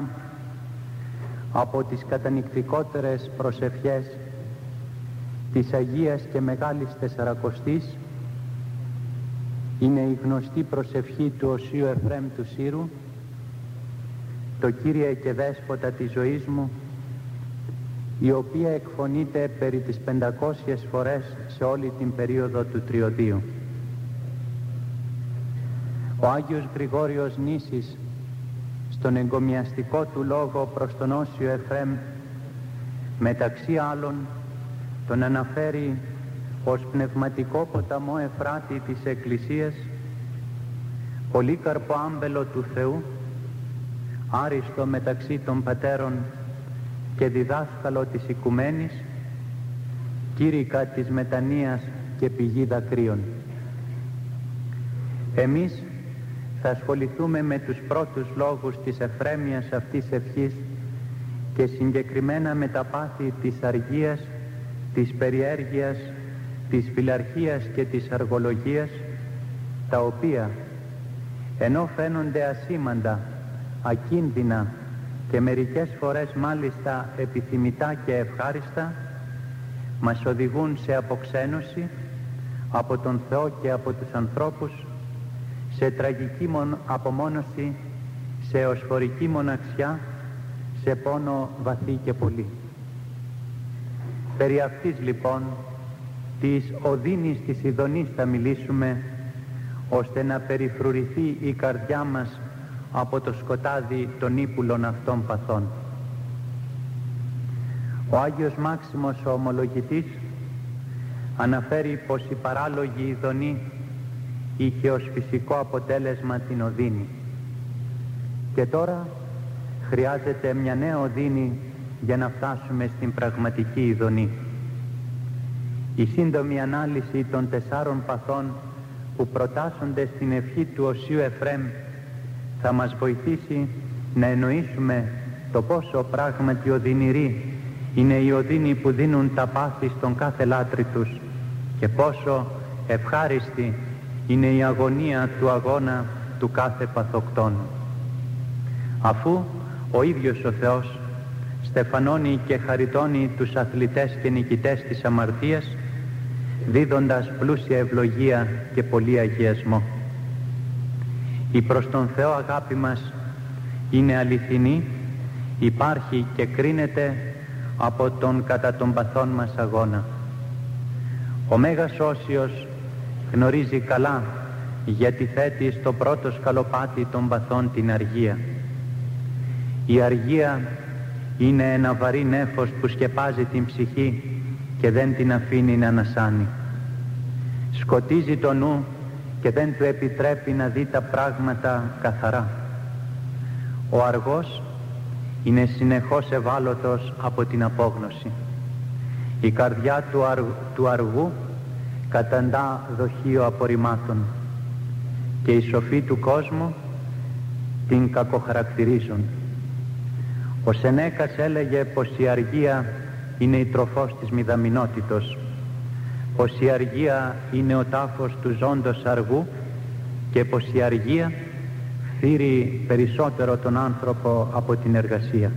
μία από τις κατανυκτικότερες προσευχές της Αγίας και Μεγάλης Τεσσαρακοστής είναι η γνωστή προσευχή του Οσίου Εφραίμ του Σύρου το Κύριε και Δέσποτα της ζωής μου η οποία εκφωνείται περί τις 500 φορές σε όλη την περίοδο του Τριωδίου. Ο Άγιος Γρηγόριος Νήσης στον εγκομιαστικό του λόγο προς τον Όσιο Εφραίμ μεταξύ άλλων τον αναφέρει ως πνευματικό ποταμό Εφράτη της Εκκλησίας πολύκαρπο άμπελο του Θεού άριστο μεταξύ των πατέρων και διδάσκαλο της οικουμένης κήρυκα της μετανοίας και πηγή δακρύων. Εμείς θα ασχοληθούμε με τους πρώτους λόγους της εφρέμειας αυτής ευχής και συγκεκριμένα με τα πάθη της αργίας, της περιέργειας, της φιλαρχίας και της αργολογίας, τα οποία ενώ φαίνονται ασήμαντα, ακίνδυνα και μερικές φορές μάλιστα επιθυμητά και ευχάριστα, μας οδηγούν σε αποξένωση από τον Θεό και από τους ανθρώπους σε τραγική απομόνωση, σε οσφορική μοναξιά, σε πόνο βαθύ και πολύ. Περί αυτής λοιπόν της οδύνης της ειδονής θα μιλήσουμε ώστε να περιφρουρηθεί η καρδιά μας από το σκοτάδι των ύπουλων αυτών παθών. Ο Άγιος Μάξιμος ο ομολογητής αναφέρει πως η παράλογη ειδονή είχε ως φυσικό αποτέλεσμα την οδύνη. Και τώρα χρειάζεται μια νέα οδύνη για να φτάσουμε στην πραγματική ειδονή. Η σύντομη ανάλυση των τεσσάρων παθών που προτάσσονται στην ευχή του Οσίου Εφρέμ θα μας βοηθήσει να εννοήσουμε το πόσο πράγματι οδυνηρή είναι οι οδύνη που δίνουν τα πάθη στον κάθε λάτρη τους και πόσο ευχάριστη είναι η αγωνία του αγώνα του κάθε παθοκτόνου. Αφού ο ίδιος ο Θεός στεφανώνει και χαριτώνει τους αθλητές και νικητές της αμαρτίας δίδοντας πλούσια ευλογία και πολύ αγιασμό. Η προς τον Θεό αγάπη μας είναι αληθινή, υπάρχει και κρίνεται από τον κατά των παθών μας αγώνα. Ο Μέγας Όσιος γνωρίζει καλά γιατί θέτει στο πρώτο σκαλοπάτι των παθών την αργία. Η αργία είναι ένα βαρύ νέφος που σκεπάζει την ψυχή και δεν την αφήνει να ανασάνει. Σκοτίζει το νου και δεν του επιτρέπει να δει τα πράγματα καθαρά. Ο αργός είναι συνεχώς ευάλωτος από την απόγνωση. Η καρδιά του, του αργού καταντά δοχείο απορριμμάτων και οι σοφοί του κόσμου την κακοχαρακτηρίζουν. Ο Σενέκας έλεγε πως η αργία είναι η τροφός της μηδαμινότητος, πως η αργία είναι ο τάφος του ζώντος αργού και πως η αργία φύρει περισσότερο τον άνθρωπο από την εργασία.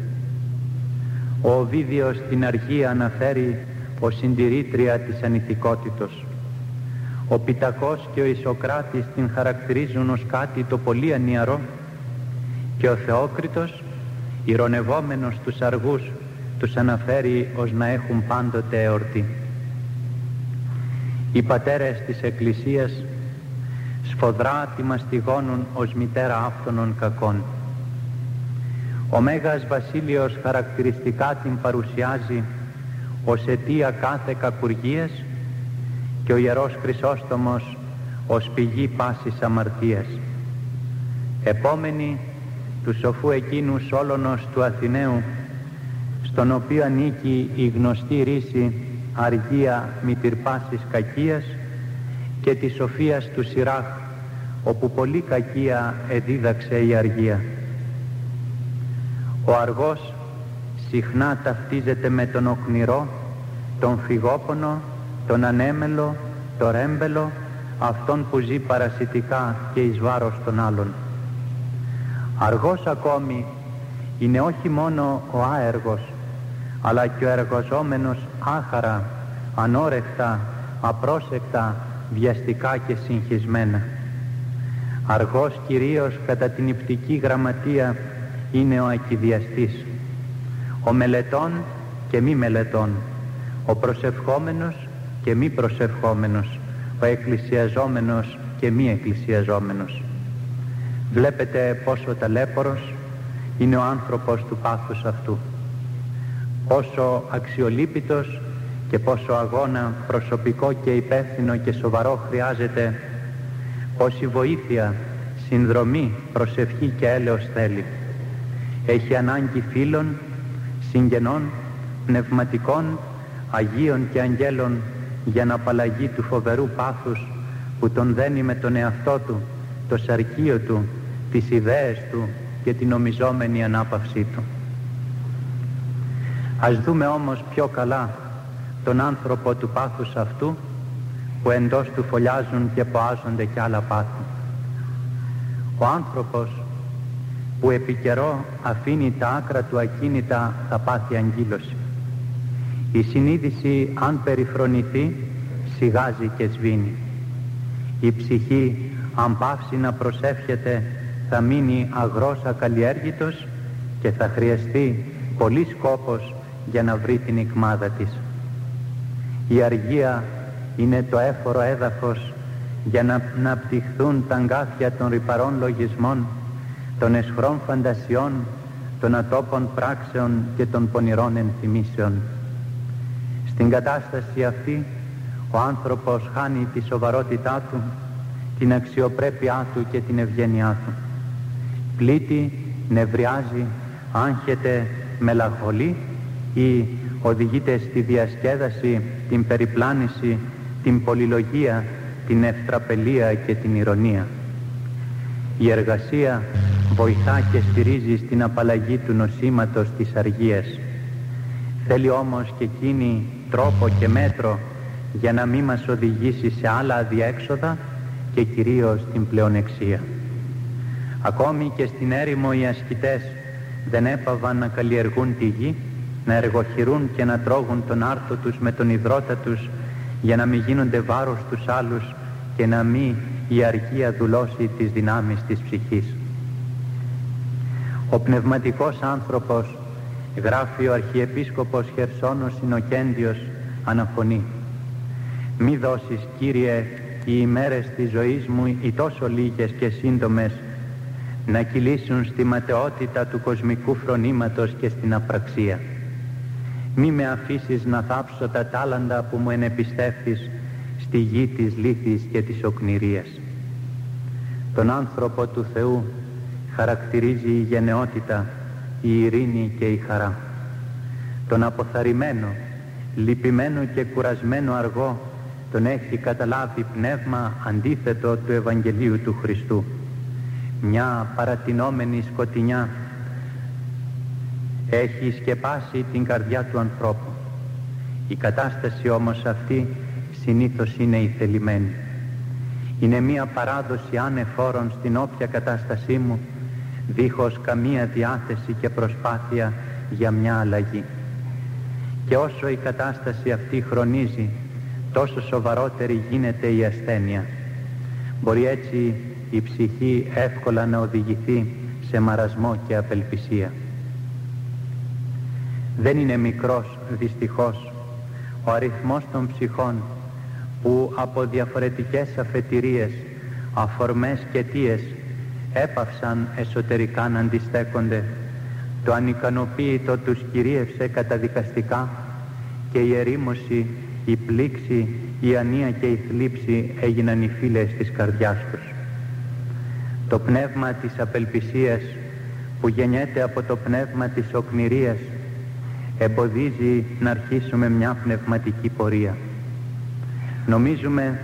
Ο Οβίδιος στην αργία αναφέρει ως συντηρήτρια της ανηθικότητος. Ο Πιτακός και ο Ισοκράτης την χαρακτηρίζουν ως κάτι το πολύ ανιαρό και ο Θεόκριτος, ηρωνευόμενος τους αργούς, τους αναφέρει ως να έχουν πάντοτε εορτή. Οι πατέρες της Εκκλησίας σφοδρά τη μαστιγώνουν ως μητέρα άφθονων κακών. Ο Μέγας Βασίλειος χαρακτηριστικά την παρουσιάζει ως αιτία κάθε κακουργίας και ο Ιερός Χρυσόστομος ως πηγή πάσης αμαρτίας. Επόμενη του σοφού εκείνου Σόλωνος του Αθηναίου στον οποίο ανήκει η γνωστή ρίση αργία μητυρπάσης κακίας και τη σοφίας του Σιράχ όπου πολύ κακία εδίδαξε η αργία. Ο αργός συχνά ταυτίζεται με τον οκνηρό, τον φυγόπονο τον ανέμελο, το ρέμπελο, αυτόν που ζει παρασιτικά και εις βάρος των άλλων. Αργός ακόμη είναι όχι μόνο ο άεργος αλλά και ο εργοζόμενος άχαρα, ανόρεκτα, απρόσεκτα, βιαστικά και συγχυσμένα. Αργός κυρίως κατά την υπτική γραμματεία είναι ο ακιδιαστής, ο μελετών και μη μελετών, ο προσευχόμενος και μη προσευχόμενος, ο εκκλησιαζόμενος και μη εκκλησιαζόμενος. Βλέπετε πόσο ταλέπορος είναι ο άνθρωπος του πάθους αυτού. Πόσο αξιολύπητος και πόσο αγώνα προσωπικό και υπεύθυνο και σοβαρό χρειάζεται, πόση βοήθεια, συνδρομή, προσευχή και έλεος θέλει. Έχει ανάγκη φίλων, συγγενών, πνευματικών, Αγίων και Αγγέλων για να απαλλαγεί του φοβερού πάθους που τον δένει με τον εαυτό του, το σαρκείο του, τις ιδέες του και την νομιζόμενη ανάπαυσή του. Ας δούμε όμως πιο καλά τον άνθρωπο του πάθους αυτού που εντός του φωλιάζουν και ποάζονται κι άλλα πάθη. Ο άνθρωπος που επί καιρό αφήνει τα άκρα του ακίνητα θα πάθει αγκύλωση. Η συνείδηση αν περιφρονηθεί σιγάζει και σβήνει. Η ψυχή αν πάυσει να προσεύχεται θα μείνει αγρός ακαλλιέργητος και θα χρειαστεί πολύ σκόπος για να βρει την ικμάδα της. Η αργία είναι το έφορο έδαφος για να αναπτυχθούν τα αγκάθια των ρηπαρών λογισμών, των εσχρών φαντασιών, των ατόπων πράξεων και των πονηρών ενθυμίσεων. Στην κατάσταση αυτή ο άνθρωπος χάνει τη σοβαρότητά του, την αξιοπρέπειά του και την ευγένειά του. Πλήττει, νευριάζει, άγχεται, μελαγχολεί ή οδηγείται στη διασκέδαση, την περιπλάνηση, την πολυλογία, την ευτραπελία και την ηρωνία. Η εργασία βοηθά και στηρίζει στην απαλλαγή του νοσήματος της αργίας. Θέλει όμως και εκείνη τρόπο και μέτρο για να μην μας οδηγήσει σε άλλα αδιέξοδα και κυρίως την πλεονεξία. Ακόμη και στην έρημο οι ασκητές δεν έπαβαν να καλλιεργούν τη γη να εργοχειρούν και να τρώγουν τον άρθο τους με τον υδρότα τους για να μην γίνονται βάρος τους άλλους και να μην η αργία δουλώσει τις δυνάμεις της ψυχής. Ο πνευματικός άνθρωπος, γράφει ο Αρχιεπίσκοπος Χερσόνος Συνοκέντιος, αναφωνεί «Μη δώσεις, Κύριε, οι ημέρες της ζωής μου οι τόσο λίγες και σύντομες να κυλήσουν στη ματαιότητα του κοσμικού φρονήματος και στην απραξία» μη με αφήσεις να θάψω τα τάλαντα που μου ενεπιστεύθεις στη γη της λύθης και της οκνηρίας. Τον άνθρωπο του Θεού χαρακτηρίζει η γενναιότητα, η ειρήνη και η χαρά. Τον αποθαρρυμένο, λυπημένο και κουρασμένο αργό τον έχει καταλάβει πνεύμα αντίθετο του Ευαγγελίου του Χριστού. Μια παρατηνόμενη σκοτεινιά έχει σκεπάσει την καρδιά του ανθρώπου. Η κατάσταση όμως αυτή συνήθως είναι η θελημένη. Είναι μία παράδοση ανεφόρων στην όποια κατάστασή μου, δίχως καμία διάθεση και προσπάθεια για μια αλλαγή. Και όσο η κατάσταση αυτή χρονίζει, τόσο σοβαρότερη γίνεται η ασθένεια. Μπορεί έτσι η ψυχή εύκολα να οδηγηθεί σε μαρασμό και απελπισία. Δεν είναι μικρός δυστυχώς ο αριθμός των ψυχών που από διαφορετικές αφετηρίες, αφορμές και αιτίες έπαυσαν εσωτερικά να αντιστέκονται. Το ανικανοποίητο τους κυρίευσε καταδικαστικά και η ερήμωση, η πλήξη, η ανία και η θλίψη έγιναν οι φίλες της καρδιάς τους. Το πνεύμα της απελπισίας που γεννιέται από το πνεύμα της οκνηρίας εμποδίζει να αρχίσουμε μια πνευματική πορεία. Νομίζουμε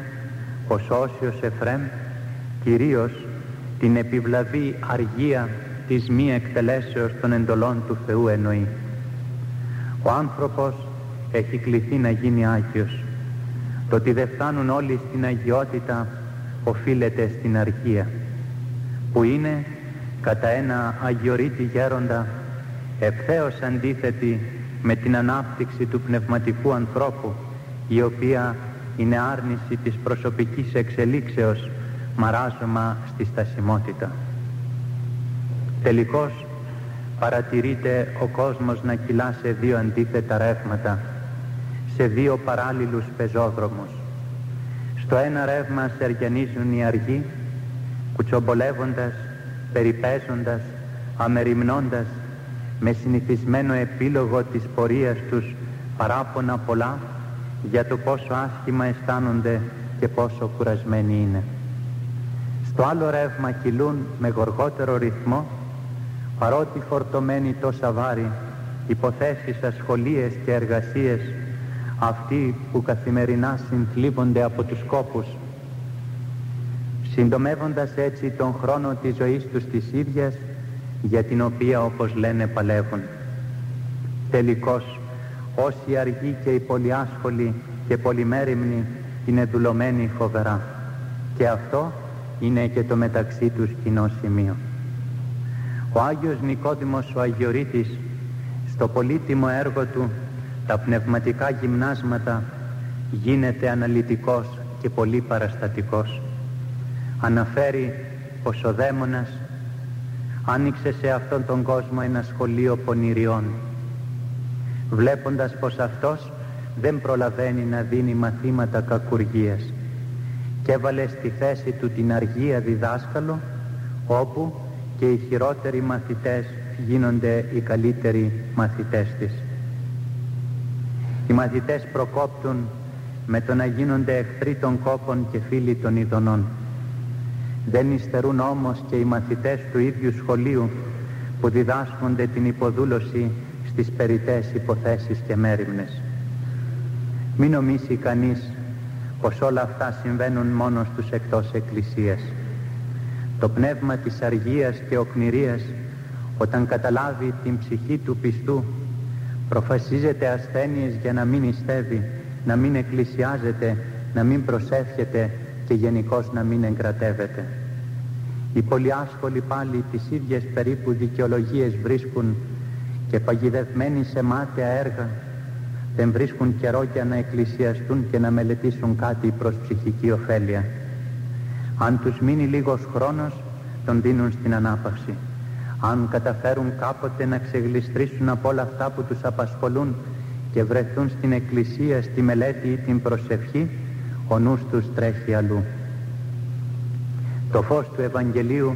πως όσιος Εφρέμ κυρίως την επιβλαβή αργία της μη εκτελέσεως των εντολών του Θεού εννοεί. Ο άνθρωπος έχει κληθεί να γίνει Άγιος. Το ότι δεν φτάνουν όλοι στην αγιότητα οφείλεται στην αργία που είναι κατά ένα αγιορείτη γέροντα ευθέως αντίθετη με την ανάπτυξη του πνευματικού ανθρώπου η οποία είναι άρνηση της προσωπικής εξελίξεως μαράζωμα στη στασιμότητα. Τελικώς παρατηρείται ο κόσμος να κυλά σε δύο αντίθετα ρεύματα, σε δύο παράλληλους πεζόδρομους. Στο ένα ρεύμα σεργιανίζουν οι αργοί, κουτσομπολεύοντας, περιπέζοντας, αμεριμνώντας, με συνηθισμένο επίλογο της πορείας τους παράπονα πολλά για το πόσο άσχημα αισθάνονται και πόσο κουρασμένοι είναι. Στο άλλο ρεύμα κυλούν με γοργότερο ρυθμό παρότι φορτωμένοι τόσα βάρη υποθέσεις, ασχολίες και εργασίες αυτοί που καθημερινά συνθλίβονται από τους κόπους συντομεύοντας έτσι τον χρόνο της ζωής τους της ίδιας για την οποία όπως λένε παλεύουν. Τελικώς όσοι αργοί και οι πολυάσχολοι και πολυμέριμνοι είναι δουλωμένοι φοβερά και αυτό είναι και το μεταξύ τους κοινό σημείο. Ο Άγιος Νικόδημος ο Αγιορείτης στο πολύτιμο έργο του «Τα πνευματικά γυμνάσματα» γίνεται αναλυτικός και πολύ παραστατικός. Αναφέρει πως ο δαίμονας άνοιξε σε αυτόν τον κόσμο ένα σχολείο πονηριών βλέποντας πως αυτός δεν προλαβαίνει να δίνει μαθήματα κακουργίας και έβαλε στη θέση του την αργία διδάσκαλο όπου και οι χειρότεροι μαθητές γίνονται οι καλύτεροι μαθητές της. Οι μαθητές προκόπτουν με το να γίνονται εχθροί των κόπων και φίλοι των ειδονών. Δεν υστερούν όμως και οι μαθητές του ίδιου σχολείου που διδάσκονται την υποδούλωση στις περιτές υποθέσεις και μέρημνες. Μην νομίσει κανείς πως όλα αυτά συμβαίνουν μόνο στους εκτός εκκλησίας. Το πνεύμα της αργίας και οκνηρίας όταν καταλάβει την ψυχή του πιστού προφασίζεται ασθένειες για να μην ιστεύει, να μην εκκλησιάζεται, να μην προσεύχεται και γενικώς να μην εγκρατεύεται. Οι πολυάσχολοι πάλι τις ίδιες περίπου δικαιολογίες βρίσκουν και παγιδευμένοι σε μάτια έργα δεν βρίσκουν καιρό για να εκκλησιαστούν και να μελετήσουν κάτι προς ψυχική ωφέλεια. Αν τους μείνει λίγος χρόνος, τον δίνουν στην ανάπαυση. Αν καταφέρουν κάποτε να ξεγλιστρήσουν από όλα αυτά που τους απασχολούν και βρεθούν στην εκκλησία, στη μελέτη ή την προσευχή, ο νους τους τρέχει αλλού. Το φως του Ευαγγελίου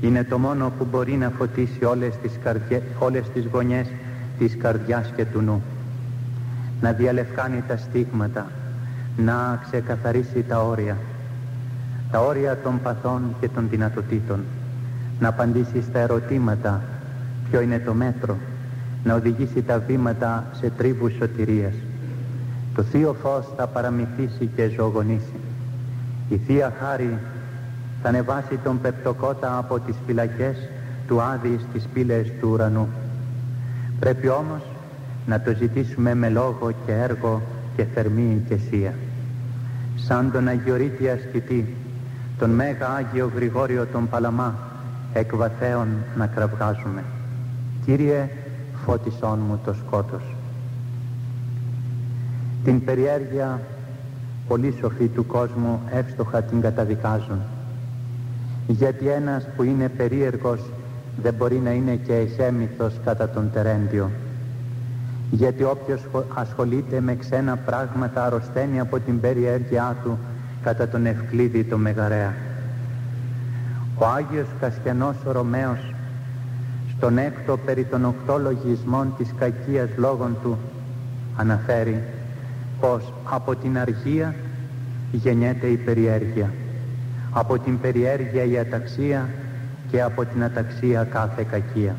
είναι το μόνο που μπορεί να φωτίσει όλες τις, καρδιά, όλες τις γωνιές της καρδιάς και του νου. Να διαλευκάνει τα στίγματα, να ξεκαθαρίσει τα όρια, τα όρια των παθών και των δυνατοτήτων, να απαντήσει στα ερωτήματα ποιο είναι το μέτρο, να οδηγήσει τα βήματα σε τρίβους σωτηρίας. Το Θείο Φως θα παραμυθίσει και ζωογονήσει. Η Θεία Χάρη θα ανεβάσει τον πεπτοκότα από τις φυλακές του Άδης στις πύλες του ουρανού. Πρέπει όμως να το ζητήσουμε με λόγο και έργο και θερμή ηκεσία. Σαν τον Αγιορείτη ασκητή, τον Μέγα Άγιο Γρηγόριο τον Παλαμά, εκ βαθέων να κραυγάζουμε. Κύριε, φώτισόν μου το σκότος. Την περιέργεια πολλοί σοφοί του κόσμου εύστοχα την καταδικάζουν γιατί ένας που είναι περίεργος δεν μπορεί να είναι και εσέμηθος κατά τον τερέντιο γιατί όποιος ασχολείται με ξένα πράγματα αρρωσταίνει από την περιέργειά του κατά τον Ευκλήδη το Μεγαρέα. Ο Άγιος Κασιανός ο Ρωμαίος στον έκτο περί των οκτώ λογισμών της κακίας λόγων του αναφέρει πως από την αργία γεννιέται η περιέργεια από την περιέργεια η αταξία και από την αταξία κάθε κακία.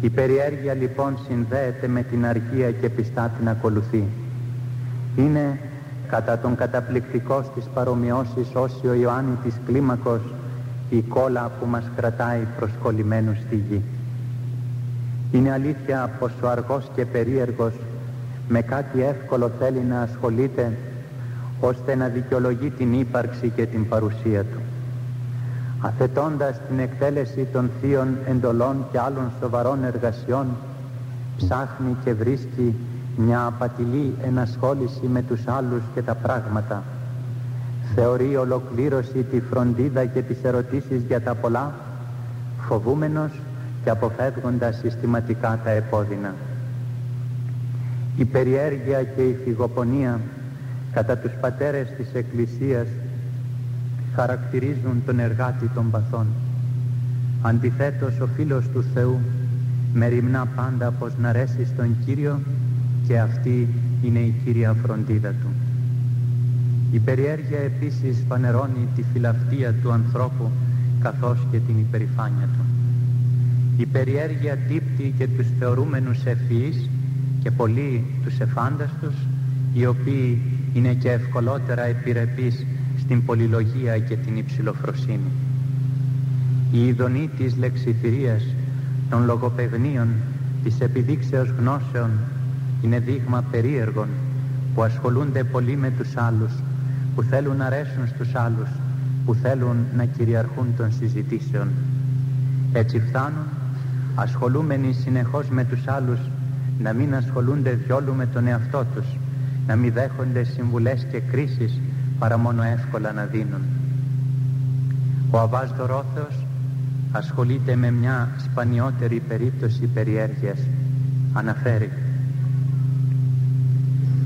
Η περιέργεια λοιπόν συνδέεται με την αργία και πιστά την ακολουθεί. Είναι κατά τον καταπληκτικό στις παρομοιώσεις όσοι ο Ιωάννη της Κλίμακος η κόλλα που μας κρατάει προσκολλημένους στη γη. Είναι αλήθεια πως ο αργός και περίεργος με κάτι εύκολο θέλει να ασχολείται ώστε να δικαιολογεί την ύπαρξη και την παρουσία του. Αθετώντας την εκτέλεση των θείων εντολών και άλλων σοβαρών εργασιών ψάχνει και βρίσκει μια απατηλή ενασχόληση με τους άλλους και τα πράγματα. Θεωρεί ολοκλήρωση τη φροντίδα και τις ερωτήσεις για τα πολλά φοβούμενος και αποφεύγοντας συστηματικά τα επώδυνα. Η περιέργεια και η φυγοπονία κατά τους πατέρες της Εκκλησίας χαρακτηρίζουν τον εργάτη των παθών. Αντιθέτως ο φίλος του Θεού μεριμνά πάντα πως να ρέσει στον Κύριο και αυτή είναι η Κύρια φροντίδα του. Η περιέργεια επίσης φανερώνει τη φιλαυτία του ανθρώπου καθώς και την υπερηφάνεια του. Η περιέργεια τύπτει και τους θεωρούμενους ευφυείς και πολλοί τους εφάνταστους οι οποίοι είναι και ευκολότερα επιρρεπείς στην πολυλογία και την υψηλοφροσύνη. Η ειδονή της λεξιθυρίας των λογοπαιγνίων της επιδείξεως γνώσεων είναι δείγμα περίεργων που ασχολούνται πολύ με τους άλλους που θέλουν να αρέσουν στους άλλους που θέλουν να κυριαρχούν των συζητήσεων έτσι φτάνουν ασχολούμενοι συνεχώς με τους άλλους να μην ασχολούνται διόλου με τον εαυτό τους να μην δέχονται συμβουλές και κρίσεις παρά μόνο εύκολα να δίνουν. Ο Αβάς Δωρόθεος ασχολείται με μια σπανιότερη περίπτωση περιέργειας. Αναφέρει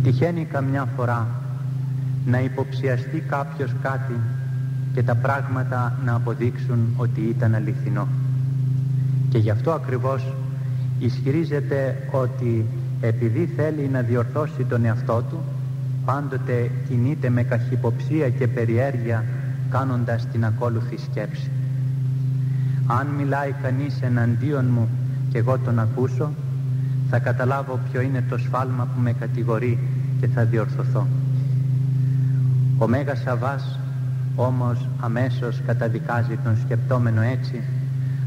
Τυχαίνει καμιά φορά να υποψιαστεί κάποιος κάτι και τα πράγματα να αποδείξουν ότι ήταν αληθινό. Και γι' αυτό ακριβώς ισχυρίζεται ότι επειδή θέλει να διορθώσει τον εαυτό του πάντοτε κινείται με καχυποψία και περιέργεια κάνοντας την ακόλουθη σκέψη. Αν μιλάει κανείς εναντίον μου και εγώ τον ακούσω θα καταλάβω ποιο είναι το σφάλμα που με κατηγορεί και θα διορθωθώ. Ο Μέγας Σαββάς όμως αμέσως καταδικάζει τον σκεπτόμενο έτσι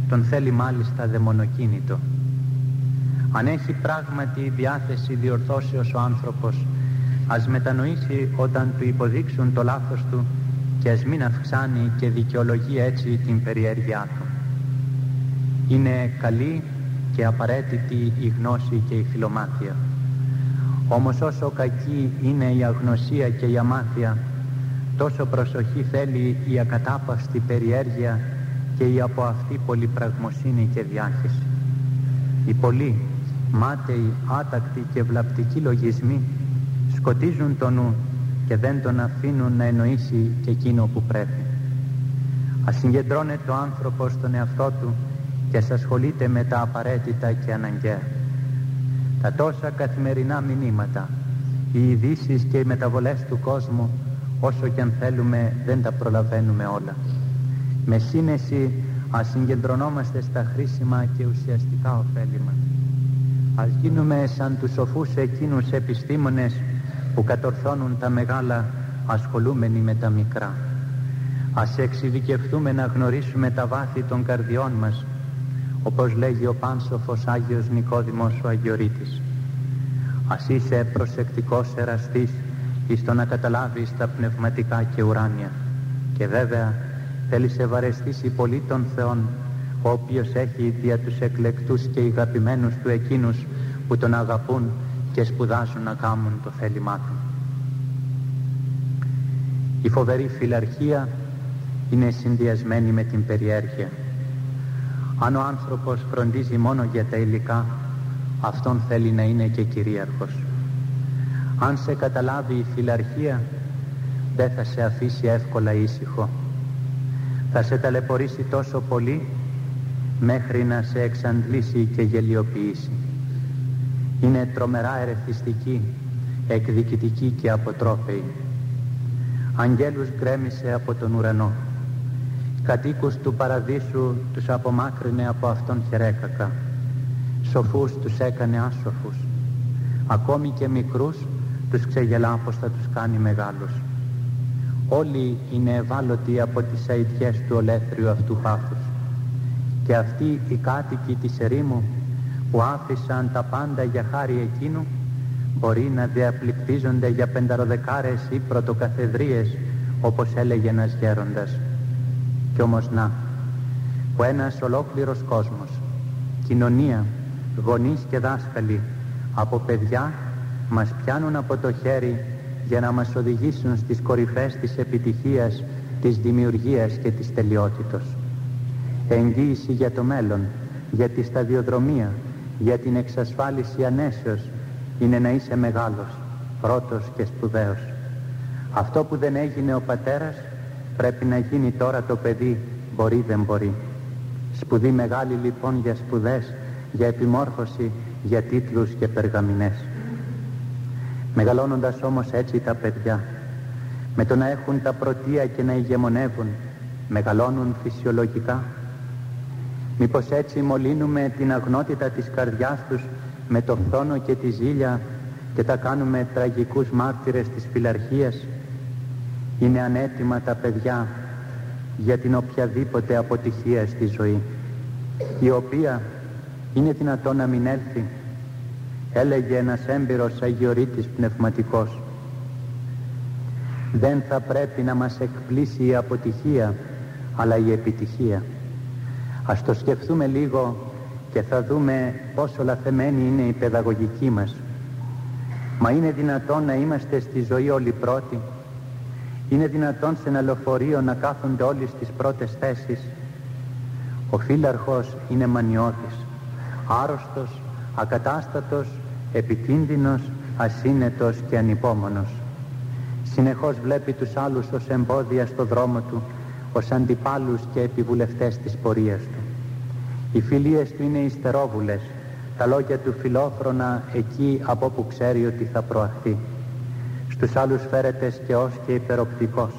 τον θέλει μάλιστα δαιμονοκίνητο αν έχει πράγματι διάθεση διορθώσεως ο άνθρωπος ας μετανοήσει όταν του υποδείξουν το λάθος του και ας μην αυξάνει και δικαιολογεί έτσι την περιέργειά του. Είναι καλή και απαραίτητη η γνώση και η φιλομάθεια. Όμως όσο κακή είναι η αγνωσία και η αμάθεια, τόσο προσοχή θέλει η ακατάπαστη περιέργεια και η από αυτή πολυπραγμοσύνη και διάχυση. Οι πολλοί μάταιοι, άτακτοι και βλαπτικοί λογισμοί σκοτίζουν το νου και δεν τον αφήνουν να εννοήσει και εκείνο που πρέπει. Ας συγκεντρώνεται ο άνθρωπος στον εαυτό του και ας ασχολείται με τα απαραίτητα και αναγκαία. Τα τόσα καθημερινά μηνύματα, οι ειδήσεις και οι μεταβολές του κόσμου, όσο και αν θέλουμε δεν τα προλαβαίνουμε όλα. Με σύνεση ας συγκεντρωνόμαστε στα χρήσιμα και ουσιαστικά ωφέλη μας. Ας γίνουμε σαν τους σοφούς εκείνους επιστήμονες που κατορθώνουν τα μεγάλα ασχολούμενοι με τα μικρά. Ας εξειδικευτούμε να γνωρίσουμε τα βάθη των καρδιών μας όπως λέγει ο πάνσοφος Άγιος Νικόδημος ο Αγιορείτης. Ας είσαι προσεκτικός εραστής εις το να καταλάβεις τα πνευματικά και ουράνια και βέβαια θέλεις σε βαρεστήσει πολύ των Θεών ο οποίος έχει δια τους εκλεκτούς και αγαπημένους του εκείνους που τον αγαπούν και σπουδάζουν να κάνουν το θέλημά τους. Η φοβερή φιλαρχία είναι συνδυασμένη με την περιέργεια. Αν ο άνθρωπος φροντίζει μόνο για τα υλικά, αυτόν θέλει να είναι και κυρίαρχος. Αν σε καταλάβει η φιλαρχία, δεν θα σε αφήσει εύκολα ήσυχο. Θα σε ταλαιπωρήσει τόσο πολύ μέχρι να σε εξαντλήσει και γελιοποιήσει. Είναι τρομερά ερεθιστική, εκδικητική και αποτρόπαιη. Αγγέλους γκρέμισε από τον ουρανό. Κατοίκους του παραδείσου τους απομάκρυνε από αυτόν χερέκακα. Σοφούς τους έκανε άσοφους. Ακόμη και μικρούς τους ξεγελά πως θα τους κάνει μεγάλους. Όλοι είναι ευάλωτοι από τις αητιές του ολέθριου αυτού πάθους και αυτοί οι κάτοικοι της ερήμου που άφησαν τα πάντα για χάρη εκείνου μπορεί να διαπληκτίζονται για πενταροδεκάρες ή πρωτοκαθεδρίες όπως έλεγε ένας γέροντας. Κι όμως να, που ένας ολόκληρος κόσμος, κοινωνία, γονείς και δάσκαλοι, από παιδιά μας πιάνουν από το χέρι για να μας οδηγήσουν στις κορυφές της επιτυχίας, της δημιουργίας και της τελειότητος. Εγγύηση για το μέλλον, για τη σταδιοδρομία, για την εξασφάλιση ανέσεως είναι να είσαι μεγάλος, πρώτος και σπουδαίος. Αυτό που δεν έγινε ο πατέρας πρέπει να γίνει τώρα το παιδί, μπορεί δεν μπορεί. Σπουδή μεγάλη λοιπόν για σπουδές, για επιμόρφωση, για τίτλους και περγαμηνές. Μεγαλώνοντας όμως έτσι τα παιδιά, με το να έχουν τα πρωτεία και να ηγεμονεύουν, μεγαλώνουν φυσιολογικά. Μήπως έτσι μολύνουμε την αγνότητα της καρδιάς τους με το φθόνο και τη ζήλια και τα κάνουμε τραγικούς μάρτυρες της φιλαρχίας; Είναι ανέτοιμα τα παιδιά για την οποιαδήποτε αποτυχία στη ζωή, η οποία είναι δυνατόν να μην έλθει έλεγε ένας έμπειρος αγιορείτης πνευματικός δεν θα πρέπει να μας εκπλήσει η αποτυχία αλλά η επιτυχία ας το σκεφτούμε λίγο και θα δούμε πόσο λαθεμένη είναι η παιδαγωγική μας μα είναι δυνατόν να είμαστε στη ζωή όλοι πρώτοι; Είναι δυνατόν σε ένα λεωφορείο να κάθονται όλοι στις πρώτες θέσεις; Ο φύλαρχος είναι μανιώτης άρρωστος, ακατάστατος επικίνδυνος, ασύνετος και ανυπόμονος. Συνεχώς βλέπει τους άλλους ως εμπόδια στο δρόμο του, ως αντιπάλους και επιβουλευτές της πορείας του. Οι φιλίες του είναι ιστερόβουλες, τα λόγια του φιλόφρονα εκεί από όπου ξέρει ότι θα προαχθεί. Στους άλλους φέρεται σκαιός και υπεροπτικός.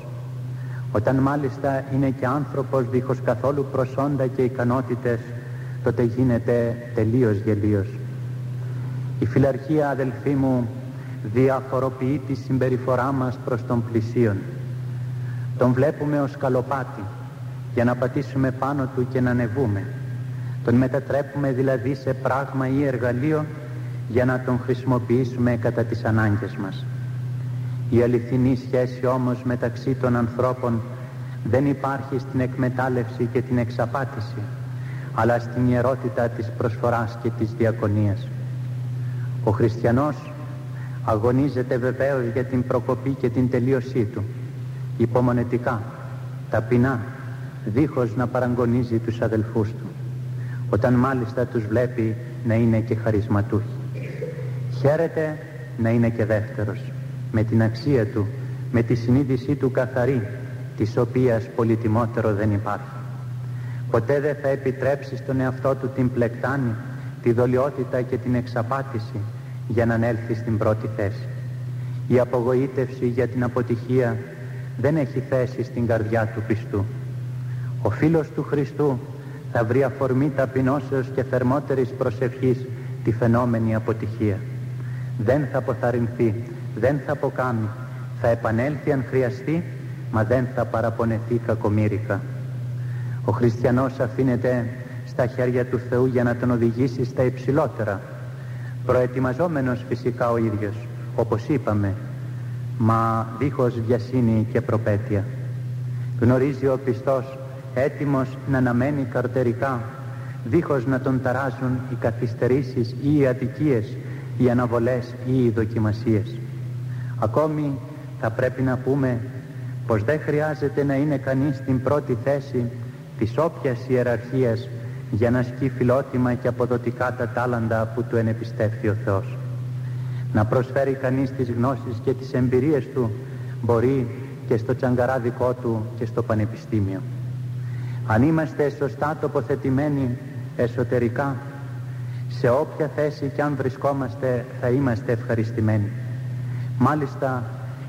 Όταν μάλιστα είναι και άνθρωπος δίχως καθόλου προσόντα και ικανότητες, τότε γίνεται τελείως γελίος. Η φιλαρχία αδελφοί μου διαφοροποιεί τη συμπεριφορά μας προς τον πλησίον. Τον βλέπουμε ως καλοπάτι για να πατήσουμε πάνω του και να ανεβούμε. Τον μετατρέπουμε δηλαδή σε πράγμα ή εργαλείο για να τον χρησιμοποιήσουμε κατά τις ανάγκες μας. Η αληθινή σχέση όμως μεταξύ των ανθρώπων δεν υπάρχει στην εκμετάλλευση και την εξαπάτηση, αλλά στην ιερότητα της προσφοράς και της διακονίας. Ο χριστιανός αγωνίζεται βεβαίως για την προκοπή και την τελείωσή του, υπομονετικά, ταπεινά, δίχως να παραγωνίζει τους αδελφούς του, όταν μάλιστα τους βλέπει να είναι και χαρισματούχοι. Χαίρεται να είναι και δεύτερος, με την αξία του, με τη συνείδησή του καθαρή, της οποίας πολυτιμότερο δεν υπάρχει. Ποτέ δεν θα επιτρέψει στον εαυτό του την πλεκτάνη, τη δολιότητα και την εξαπάτηση, για να ανέλθει στην πρώτη θέση. Η απογοήτευση για την αποτυχία δεν έχει θέση στην καρδιά του πιστού. Ο φίλος του Χριστού θα βρει αφορμή ταπεινώσεως και θερμότερης προσευχής τη φαινόμενη αποτυχία. Δεν θα αποθαρρυνθεί, δεν θα αποκάμει, θα επανέλθει αν χρειαστεί, μα δεν θα παραπονεθεί κακομύρικα. Ο χριστιανός αφήνεται στα χέρια του Θεού για να τον οδηγήσει στα υψηλότερα, προετοιμαζόμενος φυσικά ο ίδιος, όπως είπαμε, μα δίχως βιασύνη και προπέτεια. Γνωρίζει ο πιστός έτοιμος να αναμένει καρτερικά, δίχως να τον ταράζουν οι καθυστερήσεις ή οι αδικίες, οι αναβολές ή οι δοκιμασίες. Ακόμη θα πρέπει να πούμε πως δεν χρειάζεται να είναι κανείς στην πρώτη θέση της όποιας ιεραρχίας για να ασκεί φιλότιμα και αποδοτικά τα τάλαντα που του ενεπιστεύει ο Θεός. Να προσφέρει κανείς τις γνώσεις και τις εμπειρίες του μπορεί και στο τσαγκαρά δικό του και στο πανεπιστήμιο. Αν είμαστε σωστά τοποθετημένοι εσωτερικά, σε όποια θέση κι αν βρισκόμαστε θα είμαστε ευχαριστημένοι. Μάλιστα,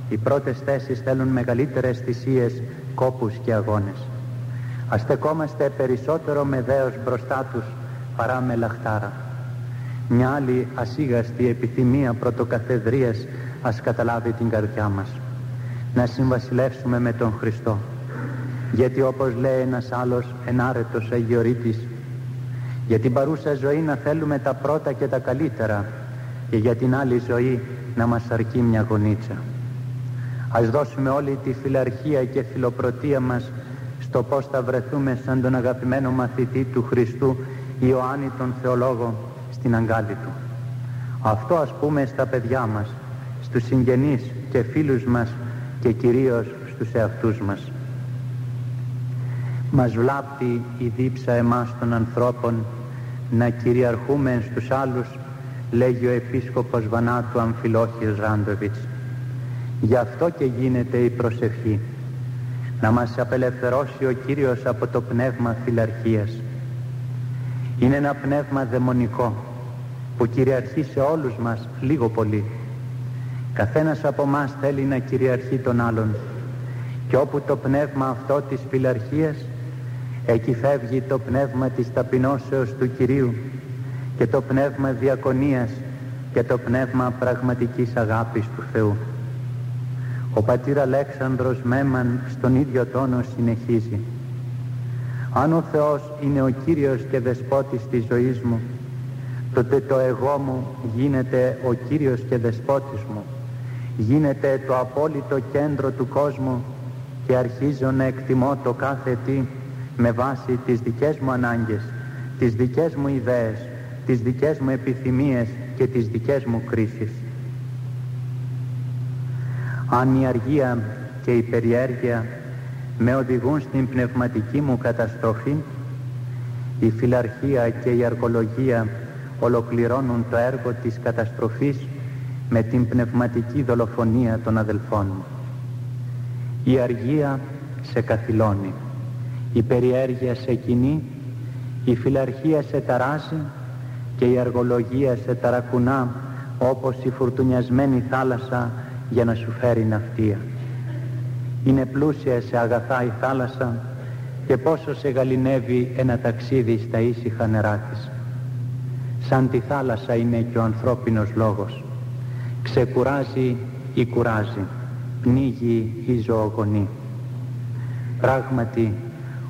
οι πρώτες θέσεις θέλουν μεγαλύτερες θυσίες, κόπους και αγώνες. Ας στεκόμαστε περισσότερο με δέος μπροστά τους παρά με λαχτάρα. Μια άλλη ασίγαστη επιθυμία πρωτοκαθεδρίας ας καταλάβει την καρδιά μας. Να συμβασιλεύσουμε με τον Χριστό. Γιατί όπως λέει ένας άλλος ενάρετος Αγιορείτης, για την παρούσα ζωή να θέλουμε τα πρώτα και τα καλύτερα και για την άλλη ζωή να μας αρκεί μια γονίτσα. Ας δώσουμε όλη τη φιλαρχία και φιλοπρωτεία μας στο πώς θα βρεθούμε σαν τον αγαπημένο μαθητή του Χριστού Ιωάννη τον Θεολόγο στην αγκάλη του. Αυτό ας πούμε στα παιδιά μας, στους συγγενείς και φίλους μας και κυρίως στους εαυτούς μας. Μας βλάπτει η δίψα εμάς των ανθρώπων να κυριαρχούμε στους άλλους, λέγει ο Επίσκοπος Βανάτου Αμφιλόχιος Ράντοβιτς. Γι' αυτό και γίνεται η προσευχή, να μας απελευθερώσει ο Κύριος από το πνεύμα φιλαρχίας. Είναι ένα πνεύμα δαιμονικό που κυριαρχεί σε όλους μας λίγο πολύ. Καθένας από μας θέλει να κυριαρχεί τον άλλον και όπου το πνεύμα αυτό της φιλαρχίας εκεί φεύγει το πνεύμα της ταπεινώσεως του Κυρίου και το πνεύμα διακονίας και το πνεύμα πραγματικής αγάπης του Θεού. Ο πατήρ Αλέξανδρος Μέμαν στον ίδιο τόνο συνεχίζει «Αν ο Θεός είναι ο Κύριος και Δεσπότης της ζωής μου, τότε το εγώ μου γίνεται ο Κύριος και Δεσπότης μου, γίνεται το απόλυτο κέντρο του κόσμου και αρχίζω να εκτιμώ το κάθε τι με βάση τις δικές μου ανάγκες, τις δικές μου ιδέες, τις δικές μου επιθυμίες και τις δικές μου κρίσεις. Αν η αργία και η περιέργεια με οδηγούν στην πνευματική μου καταστροφή, η φιλαρχία και η αργολογία ολοκληρώνουν το έργο της καταστροφής με την πνευματική δολοφονία των αδελφών μου. Η αργία σε καθυλώνει, η περιέργεια σε κινεί, η φιλαρχία σε ταράζει και η αργολογία σε ταρακουνά όπως η φουρτουνιασμένη θάλασσα για να σου φέρει ναυτία. Είναι πλούσια σε αγαθά η θάλασσα και πόσο σε γαλινεύει ένα ταξίδι στα ήσυχα νερά της. Σαν τη θάλασσα είναι και ο ανθρώπινος λόγος. Ξεκουράζει ή κουράζει, πνίγει ή ζωογονεί. Πράγματι,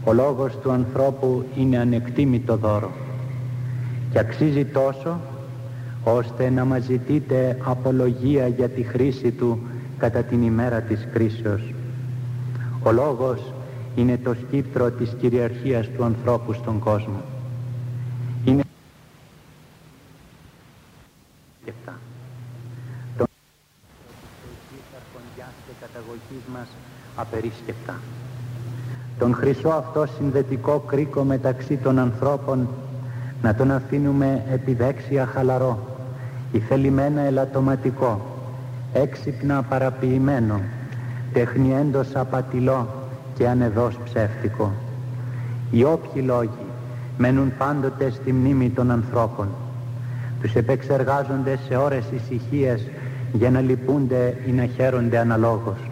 ο λόγος του ανθρώπου είναι ανεκτήμητο δώρο και αξίζει τόσο ώστε να μας ζητείτε απολογία για τη χρήση του κατά την ημέρα της κρίσεως. Ο λόγος είναι το σκύπτρο της κυριαρχίας του ανθρώπου στον κόσμο. Είναι τον και καταγωγής μας απερίσκεπτα. Τον χρυσό αυτό συνδετικό κρίκο μεταξύ των ανθρώπων να τον αφήνουμε επιδέξια χαλαρό ηθελημένα ελαττωματικό, έξυπνα παραποιημένο, τεχνιέντος απατηλό και ανεδός ψεύτικο. Οι όποιοι λόγοι μένουν πάντοτε στη μνήμη των ανθρώπων. Τους επεξεργάζονται σε ώρες ησυχίας για να λυπούνται ή να χαίρονται αναλόγως.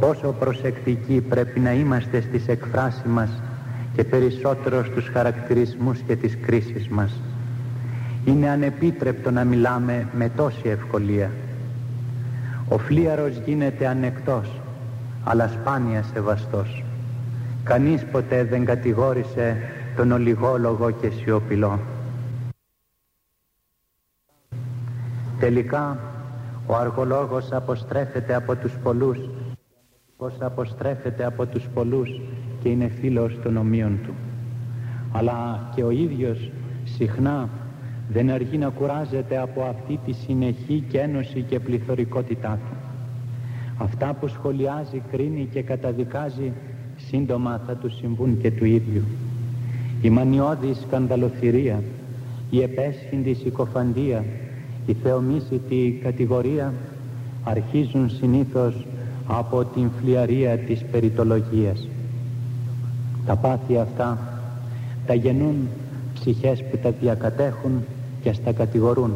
Πόσο προσεκτικοί πρέπει να είμαστε στις εκφράσεις μας και περισσότερο στους χαρακτηρισμούς και τις κρίσεις μας. Είναι ανεπίτρεπτο να μιλάμε με τόση ευκολία. Ο φλίαρος γίνεται ανεκτός, αλλά σπάνια σεβαστός. Κανείς ποτέ δεν κατηγόρησε τον ολιγόλογο και σιωπηλό. Τελικά, ο αργολόγος αποστρέφεται από τους πολλούς, πως αποστρέφεται από τους πολλούς και είναι φίλος των ομοίων του. Αλλά και ο ίδιος συχνά δεν αργεί να κουράζεται από αυτή τη συνεχή κένωση και πληθωρικότητά του. Αυτά που σχολιάζει, κρίνει και καταδικάζει σύντομα θα του συμβούν και του ίδιου. Η μανιώδη σκανδαλοθυρία, η επέσχυντη συκοφαντία, η θεομίσητη κατηγορία αρχίζουν συνήθως από την φλιαρία της περιτολογίας. Τα πάθη αυτά τα γεννούν ψυχές που τα διακατέχουν και στα κατηγορούν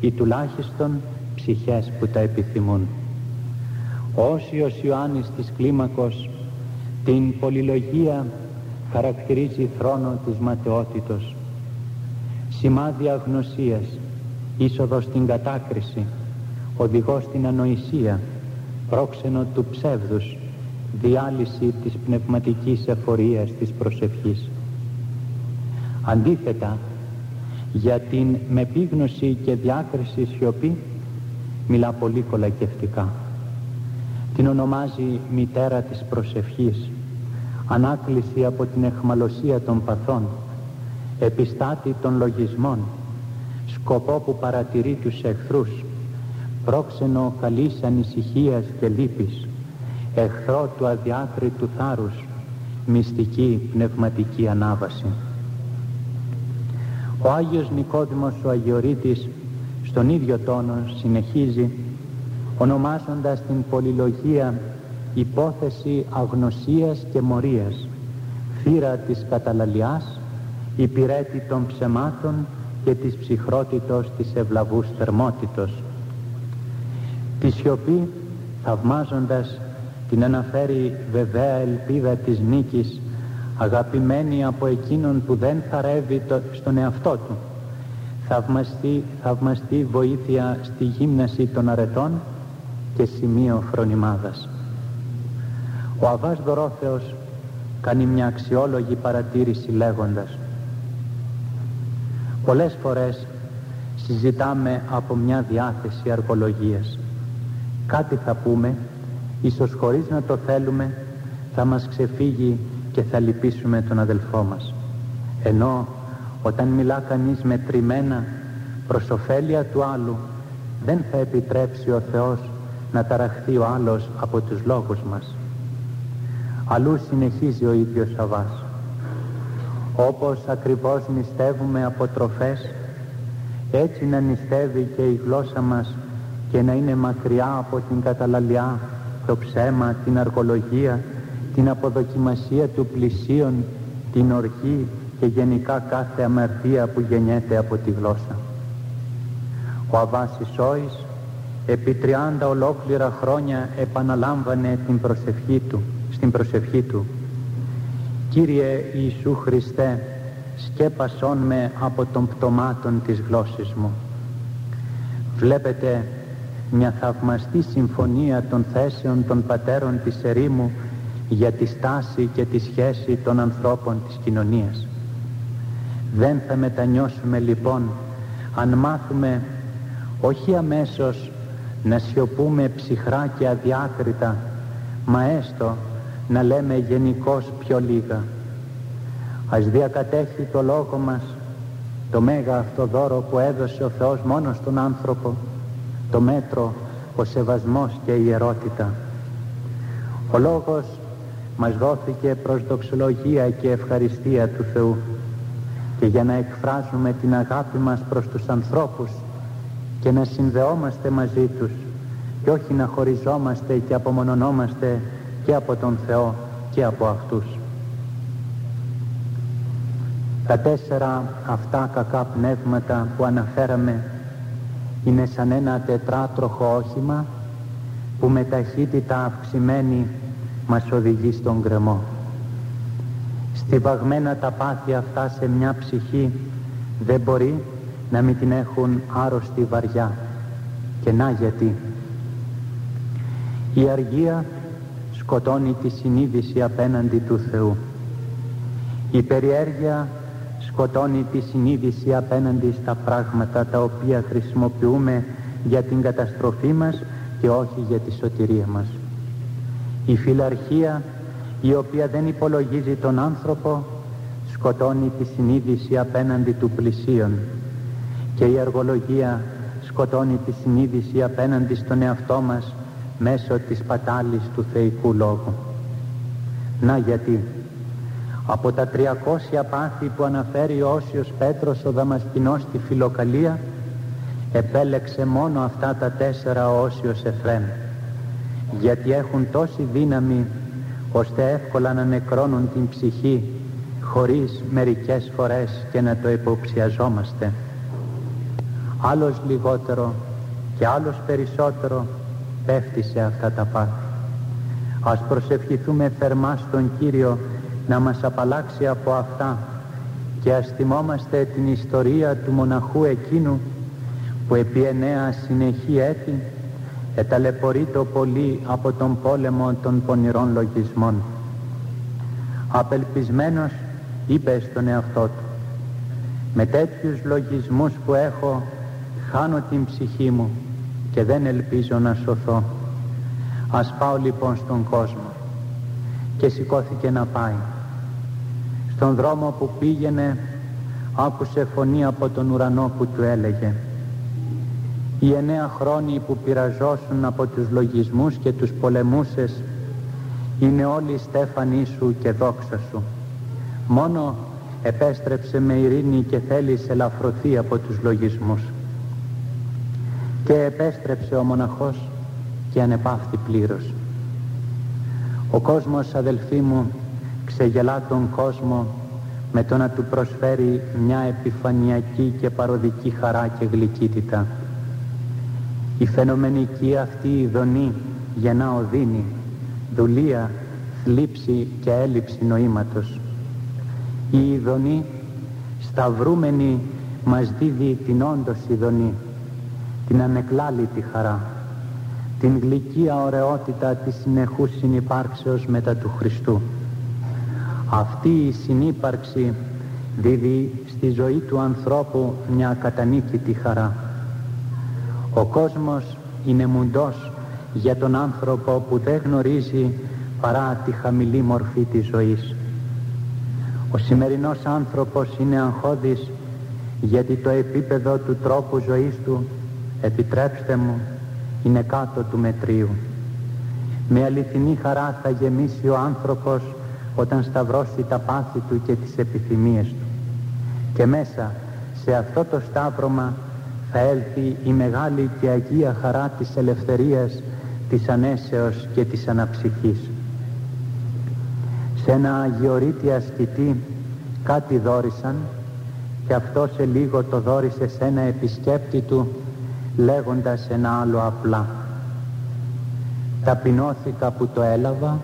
ή τουλάχιστον ψυχές που τα επιθυμούν. Ο Όσιος Ιωάννης της Κλίμακος την πολυλογία χαρακτηρίζει θρόνο της ματαιότητος, σημάδι αγνωσίας, είσοδος στην κατάκριση, οδηγός στην ανοησία, πρόξενο του ψεύδους, διάλυση της πνευματικής εφορίας της προσευχής. Αντίθετα, για την με επίγνωση και διάκριση σιωπή μιλά πολύ κολακευτικά. Την ονομάζει μητέρα της προσευχής, ανάκληση από την εχμαλωσία των παθών, επιστάτη των λογισμών, σκοπό που παρατηρεί τους εχθρούς, πρόξενο καλής ανησυχίας και λύπης, εχθρό του αδιάκριτου θάρρους, μυστική πνευματική ανάβαση. Ο Άγιος Νικόδημος ο Αγιορείτης στον ίδιο τόνο συνεχίζει ονομάζοντας την πολυλογία υπόθεση αγνωσίας και μορίας, θύρα της καταλαλιάς, υπηρέτη των ψεμάτων και της ψυχρότητος της ευλαβούς θερμότητος. Τη σιωπή, θαυμάζοντας την αναφέρει βεβαία ελπίδα της νίκης, αγαπημένη από εκείνον που δεν θαρεύει το, στον εαυτό του, θαυμαστή, θαυμαστή βοήθεια στη γύμναση των αρετών και σημείο φρονιμάδας. Ο Αβάς Δωρόθεος κάνει μια αξιόλογη παρατήρηση λέγοντας Πολλές φορές συζητάμε από μια διάθεση αργολογίας. Κάτι θα πούμε, ίσως χωρίς να το θέλουμε, θα μας ξεφύγει και θα λυπήσουμε τον αδελφό μας. Ενώ όταν μιλά κανείς μετρημένα προς ωφέλεια του άλλου, δεν θα επιτρέψει ο Θεός να ταραχθεί ο άλλος από τους λόγους μας. Αλλού συνεχίζει ο ίδιος Σαββάς. Όπως ακριβώς νηστεύουμε από τροφές, έτσι να νηστεύει και η γλώσσα μας και να είναι μακριά από την καταλαλιά, το ψέμα, την αργολογία, την αποδοκιμασία του πλησίον, την οργή και γενικά κάθε αμαρτία που γεννιέται από τη γλώσσα. Ο Αβάς Ισόης επί 30 ολόκληρα χρόνια επαναλάμβανε την προσευχή του, στην προσευχή του «Κύριε Ιησού Χριστέ, σκέπασόν με από των πτωμάτων της γλώσσης μου». Βλέπετε μια θαυμαστή συμφωνία των θέσεων των πατέρων της ερήμου για τη στάση και τη σχέση των ανθρώπων της κοινωνίας. Δεν θα μετανιώσουμε λοιπόν αν μάθουμε όχι αμέσως να σιωπούμε ψυχρά και αδιάκριτα μα έστω να λέμε γενικώς πιο λίγα. Ας διακατέχει το λόγο μας το μέγα αυτό δώρο που έδωσε ο Θεός μόνος στον άνθρωπο το μέτρο, ο σεβασμός και η ιερότητα. Ο λόγος μας δόθηκε προς δοξολογία και ευχαριστία του Θεού και για να εκφράζουμε την αγάπη μας προς τους ανθρώπους και να συνδεόμαστε μαζί τους και όχι να χωριζόμαστε και απομονωνόμαστε και από τον Θεό και από αυτούς. Τα τέσσερα αυτά κακά πνεύματα που αναφέραμε είναι σαν ένα τετράτροχο όχημα που με ταχύτητα αυξημένη μας οδηγεί στον γκρεμό. Στιβαγμένα τα πάθη αυτά σε μια ψυχή δεν μπορεί να μην την έχουν άρρωστη βαριά. Και να γιατί. Η αργία σκοτώνει τη συνείδηση απέναντι του Θεού. Η περιέργεια σκοτώνει τη συνείδηση απέναντι στα πράγματα τα οποία χρησιμοποιούμε για την καταστροφή μας και όχι για τη σωτηρία μας. Η φιλαρχία η οποία δεν υπολογίζει τον άνθρωπο σκοτώνει τη συνείδηση απέναντι του πλησίον και η αργολογία σκοτώνει τη συνείδηση απέναντι στον εαυτό μας μέσω της πατάλης του θεϊκού λόγου. Να γιατί από τα 300 πάθη που αναφέρει ο Όσιος Πέτρος ο Δαμασκηνός στη Φιλοκαλία επέλεξε μόνο αυτά τα τέσσερα ο Όσιος Εφραίμ. Γιατί έχουν τόση δύναμη ώστε εύκολα να νεκρώνουν την ψυχή χωρίς μερικές φορές και να το υποψιαζόμαστε. Άλλος λιγότερο και άλλος περισσότερο πέφτει σε αυτά τα πάθη. Ας προσευχηθούμε θερμά στον Κύριο να μας απαλλάξει από αυτά και ας θυμόμαστε την ιστορία του μοναχού εκείνου που επί εννέα συνεχή έτη το πολύ από τον πόλεμο των πονηρών λογισμών. Απελπισμένος είπε στον εαυτό του «Με τέτοιους λογισμούς που έχω χάνω την ψυχή μου και δεν ελπίζω να σωθώ. Ας πάω λοιπόν στον κόσμο και σηκώθηκε να πάει. Στον δρόμο που πήγαινε άκουσε φωνή από τον ουρανό που του έλεγε «Οι εννέα χρόνοι που πειραζόσουν από τους λογισμούς και τους πολεμούσες είναι όλοι στέφανοι σου και δόξα σου. Μόνο επέστρεψε με ειρήνη και θέλεις ελαφρωθεί από τους λογισμούς». Και επέστρεψε ο μοναχός και ανεπαύθη πλήρως. Ο κόσμος αδελφοί μου ξεγελά τον κόσμο με το να του προσφέρει μια επιφανειακή και παροδική χαρά και γλυκύτητα. Η φαινομενική αυτή ειδονή γεννά οδύνη, δουλεία, θλίψη και έλλειψη νοήματος. Η ειδονή σταυρούμενη μας δίδει την όντως ειδονή, την ανεκλάλητη χαρά, την γλυκία ωραιότητα της συνεχούς συνυπάρξεως μετά του Χριστού. Αυτή η συνύπαρξη δίδει στη ζωή του ανθρώπου μια κατανίκητη χαρά. Ο κόσμος είναι μουντός για τον άνθρωπο που δεν γνωρίζει παρά τη χαμηλή μορφή της ζωής. Ο σημερινός άνθρωπος είναι αγχώδης γιατί το επίπεδο του τρόπου ζωής του, επιτρέψτε μου, είναι κάτω του μετρίου. Με αληθινή χαρά θα γεμίσει ο άνθρωπος όταν σταυρώσει τα πάθη του και τις επιθυμίες του. Και μέσα σε αυτό το σταύρωμα θα έλθει η μεγάλη και αγία χαρά της ελευθερίας, της ανέσεως και της αναψυχής. Σε ένα αγιορείτη ασκητή κάτι δόρισαν και αυτό σε λίγο το δόρισε σε ένα επισκέπτη του λέγοντας ένα άλλο απλά ταπεινώθηκα που το έλαβα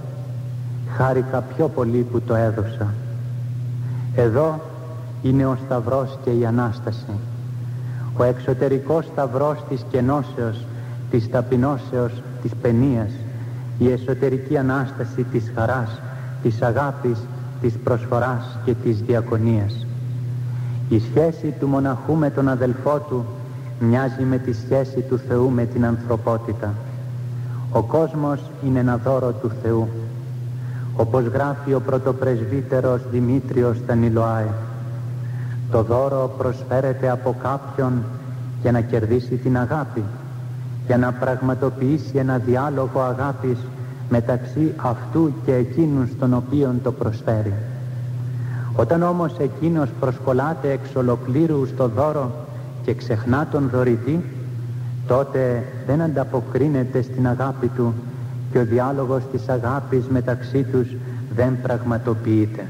χάρηκα πιο πολύ που το έδωσα εδώ είναι ο Σταυρός και η Ανάσταση ο εξωτερικός Σταυρός της κενώσεως της ταπεινώσεως, της παινίας η εσωτερική Ανάσταση της χαράς της αγάπης, της προσφοράς και της διακονίας η σχέση του μοναχού με τον αδελφό του μοιάζει με τη σχέση του Θεού με την ανθρωπότητα. Ο κόσμος είναι ένα δώρο του Θεού. Όπως γράφει ο πρωτοπρεσβύτερος Δημήτριος Στανιλοάε. Το δώρο προσφέρεται από κάποιον για να κερδίσει την αγάπη, για να πραγματοποιήσει ένα διάλογο αγάπης μεταξύ αυτού και εκείνους στον οποίον το προσφέρει. Όταν όμως εκείνος προσκολάται εξ ολοκλήρου στο δώρο και ξεχνά τον δωρητή τότε δεν ανταποκρίνεται στην αγάπη του και ο διάλογος της αγάπης μεταξύ τους δεν πραγματοποιείται.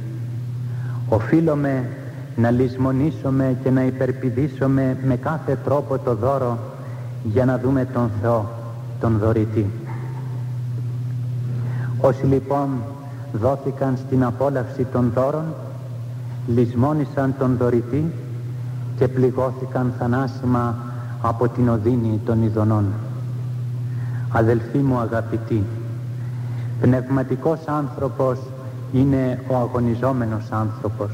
Οφείλουμε να λησμονήσουμε και να υπερπηδήσουμε με κάθε τρόπο το δώρο για να δούμε τον Θεό, τον δωρητή. Όσοι λοιπόν δόθηκαν στην απόλαυση των δώρων, λησμόνησαν τον δωρητή και πληγώθηκαν θανάσιμα από την οδύνη των ειδονών. Αδελφοί μου αγαπητοί, πνευματικός άνθρωπος είναι ο αγωνιζόμενος άνθρωπος.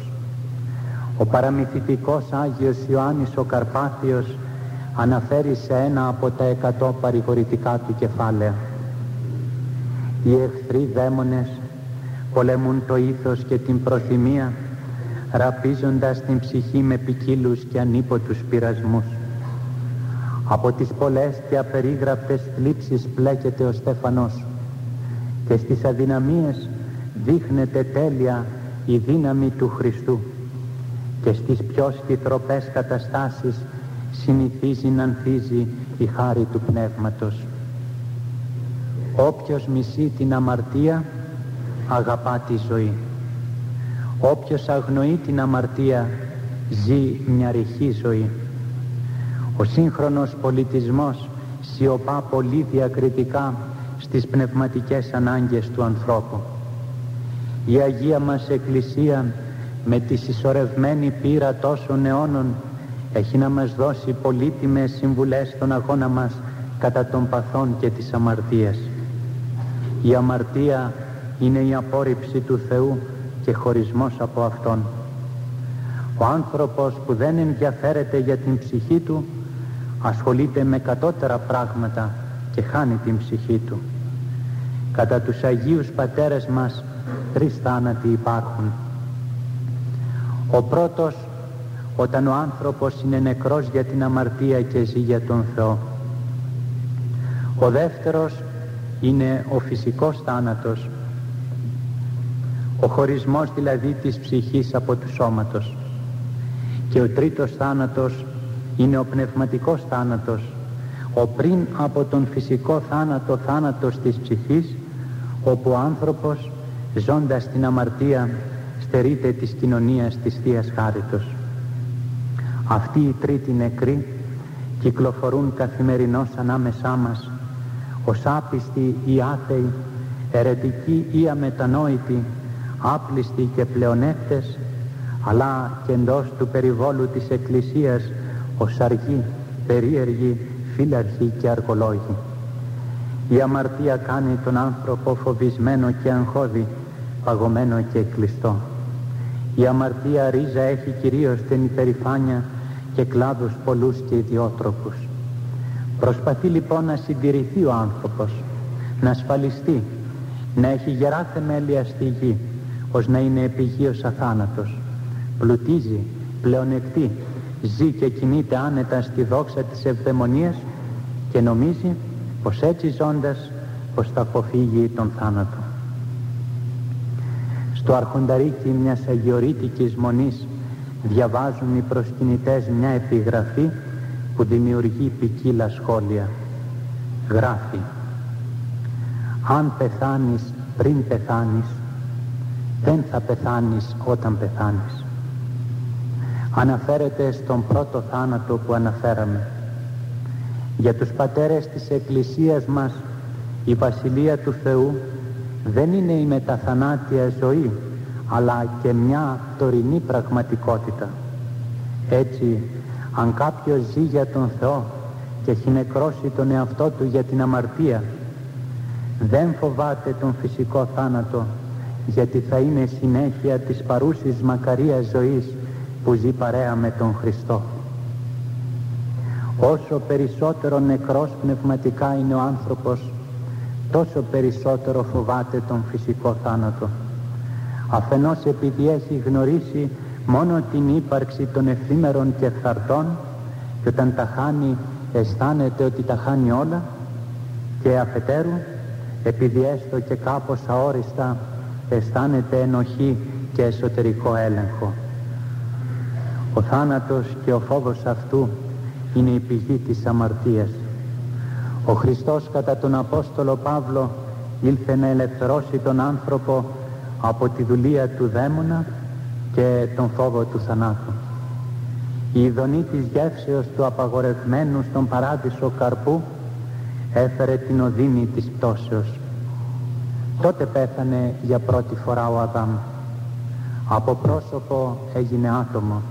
Ο παραμυθιτικός Άγιος Ιωάννης ο Καρπάθιος αναφέρει σε ένα από τα εκατό παρηγορητικά του κεφάλαια. Οι εχθροί δαίμονες πολεμούν το ήθος και την προθυμία ραπίζοντας την ψυχή με ποικίλους και ανίποτους πειρασμούς. Από τις πολλές και απερίγραπτες θλίψεις πλέκεται ο στέφανός και στις αδυναμίες δείχνεται τέλεια η δύναμη του Χριστού και στις πιο σκυθροπές καταστάσεις συνηθίζει να ανθίζει η χάρη του Πνεύματος. Όποιος μισεί την αμαρτία αγαπά τη ζωή. Όποιος αγνοεί την αμαρτία ζει μια ρηχή ζωή. Ο σύγχρονος πολιτισμός σιωπά πολύ διακριτικά στις πνευματικές ανάγκες του ανθρώπου. Η Αγία μας Εκκλησία με τη συσσωρευμένη πείρα τόσων αιώνων έχει να μας δώσει πολύτιμες συμβουλές στον αγώνα μας κατά των παθών και της αμαρτίας. Η αμαρτία είναι η απόρριψη του Θεού και χωρισμός από Αυτόν. Ο άνθρωπος που δεν ενδιαφέρεται για την ψυχή του ασχολείται με κατώτερα πράγματα και χάνει την ψυχή του. Κατά τους Αγίους Πατέρες μας τρεις θάνατοι υπάρχουν. Ο πρώτος όταν ο άνθρωπος είναι νεκρός για την αμαρτία και ζει για τον Θεό. Ο δεύτερος είναι ο φυσικός θάνατος, ο χωρισμός δηλαδή της ψυχής από του σώματος. Και ο τρίτος θάνατος είναι ο πνευματικός θάνατος, ο πριν από τον φυσικό θάνατο θάνατος της ψυχής, όπου ο άνθρωπος ζώντας την αμαρτία στερείται της κοινωνίας της Θείας Χάριτος. Αυτοί οι τρίτοι νεκροί κυκλοφορούν καθημερινώς ανάμεσά μας ως άπιστοι ή άθεοι, ερετικοί ή αμετανόητοι, άπλιστοι και πλεονέκτες, αλλά και εντός του περιβόλου της Εκκλησίας ως αργοί, περίεργοι, φύλαρχοι και αργολόγοι. Η αμαρτία κάνει τον άνθρωπο φοβισμένο και αγχώδη, παγωμένο και κλειστό. Η αμαρτία ρίζα έχει κυρίως την υπερηφάνεια και κλάδους πολλούς και ιδιότροπους. Προσπαθεί λοιπόν να συντηρηθεί ο άνθρωπος, να ασφαλιστεί, να έχει γερά θεμέλια στη γη, ως να είναι επιγείος αθάνατος. Πλουτίζει, πλεονεκτεί, ζει και κινείται άνετα στη δόξα της ευδαιμονίας και νομίζει πως έτσι ζώντας πως θα αποφύγει τον θάνατο. Στο αρχονταρίκι μιας αγιορείτικης μονής διαβάζουν οι προσκυνητές μια επιγραφή που δημιουργεί ποικίλα σχόλια. Γράφει «Αν πεθάνεις πριν πεθάνεις, δεν θα πεθάνεις όταν πεθάνεις». Αναφέρεται στον πρώτο θάνατο που αναφέραμε. Για τους πατέρες της Εκκλησίας μας η Βασιλεία του Θεού δεν είναι η μεταθανάτια ζωή αλλά και μια τωρινή πραγματικότητα. Έτσι, αν κάποιος ζει για τον Θεό και έχει νεκρώσει τον εαυτό του για την αμαρτία, δεν φοβάται τον φυσικό θάνατο, γιατί θα είναι συνέχεια της παρούσης μακαρίας ζωής που ζει παρέα με τον Χριστό. Όσο περισσότερο νεκρός πνευματικά είναι ο άνθρωπος, τόσο περισσότερο φοβάται τον φυσικό θάνατο αφενός επειδή έχει γνωρίσει μόνο την ύπαρξη των εφήμερων και φθαρτών και όταν τα χάνει αισθάνεται ότι τα χάνει όλα και αφετέρου επειδή έστω και κάπως αόριστα αισθάνεται ενοχή και εσωτερικό έλεγχο. Ο θάνατος και ο φόβος αυτού είναι η πηγή της αμαρτίας. Ο Χριστός κατά τον Απόστολο Παύλο ήλθε να ελευθερώσει τον άνθρωπο από τη δουλεία του δαίμονα και τον φόβο του θανάτου. Η ειδονή της γεύσεως του απαγορευμένου στον παράδεισο καρπού έφερε την οδύνη της πτώσεως. Τότε πέθανε για πρώτη φορά ο Αδάμ. Από πρόσωπο έγινε άτομο.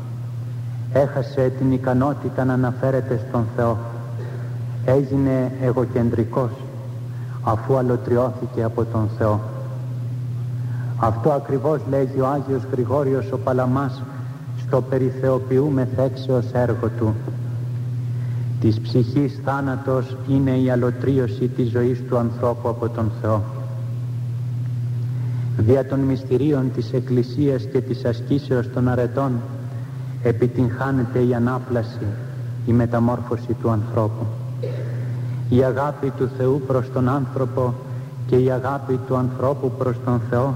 Έχασε την ικανότητα να αναφέρεται στον Θεό. Έγινε εγωκεντρικός αφού αλωτριώθηκε από τον Θεό. Αυτό ακριβώς λέγει ο Άγιος Γρηγόριος ο Παλαμάς στο περιθεοποιούμε θέξεως έργο του. Της ψυχής θάνατος είναι η αλωτρίωση της ζωής του ανθρώπου από τον Θεό. Δια των μυστηρίων της Εκκλησίας και της ασκήσεως των αρετών επιτυγχάνεται η ανάπλαση, η μεταμόρφωση του ανθρώπου. Η αγάπη του Θεού προς τον άνθρωπο και η αγάπη του ανθρώπου προς τον Θεό